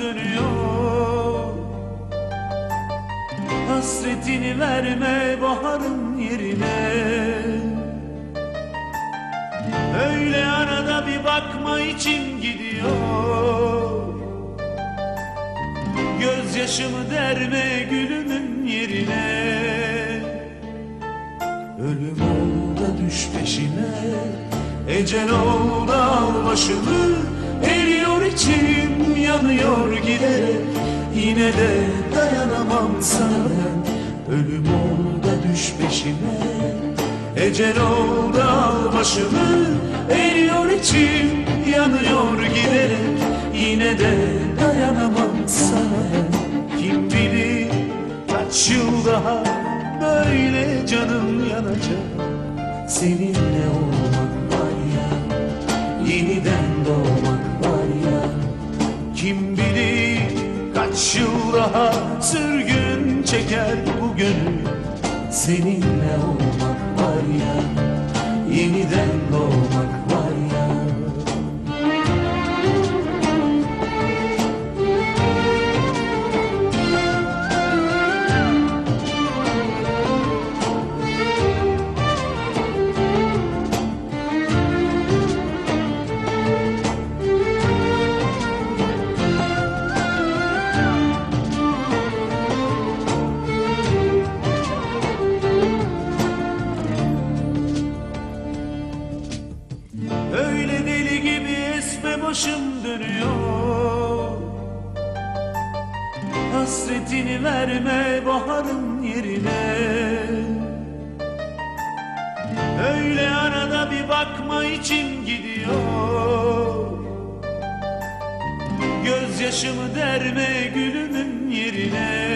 dönüyor. Hasretini verme baharın yerine. Öyle arada bir bakma içim gidiyor. Gözyaşımı derme gülümün yerine. Ölüm ol da düş peşime. Ecel ol da al başımı. Eriyor içim yanıyor giderek Yine de dayanamam sana. Ben Ölüm ol düş peşime Ecel ol al başımı. Eriyor içim yanıyor giderek Yine de dayanamam sana. Kim bilir kaç yıl daha Böyle canım yanacak. Seninle olmak var ya Yeniden doğmak var ya. Kim bilir kaç yıl daha Sürgün çeker bu gönül. Seninle olmak var ya Yeniden doğmak dönüyor Hasretini verme baharın yerine. Öyle arada bir bakma içim gidiyor. Gözyaşımı derme gülümün yerine.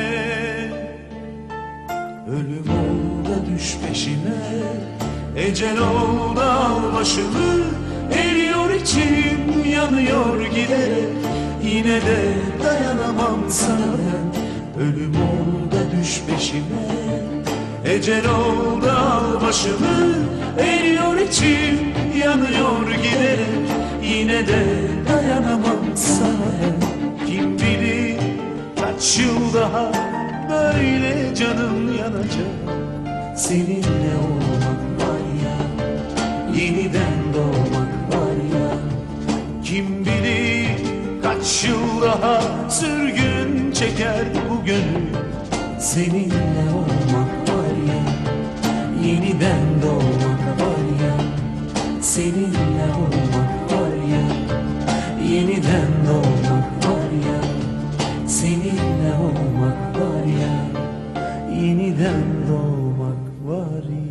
Ölüm ol da düş peşime Ecel ol da al başımı Eriyor içim yanıyor giderek. Yine de dayanamam sana. Ben Ölüm ol da düş peşime. Ecel ol al başımı. Eriyor içim yanıyor giderek. Yine de dayanamam sana. Ben Kim bilir kaç yıl daha Böyle canım yanacak. Seninle olmak var ya Yeniden doğmak kim bilir kaç yıl daha sürgün çeker bu gönül? Seninle olmak var ya Yeniden doğmak var ya. Seninle olmak var ya Yeniden doğmak var ya. Seninle olmak var ya Yeniden doğmak var ya.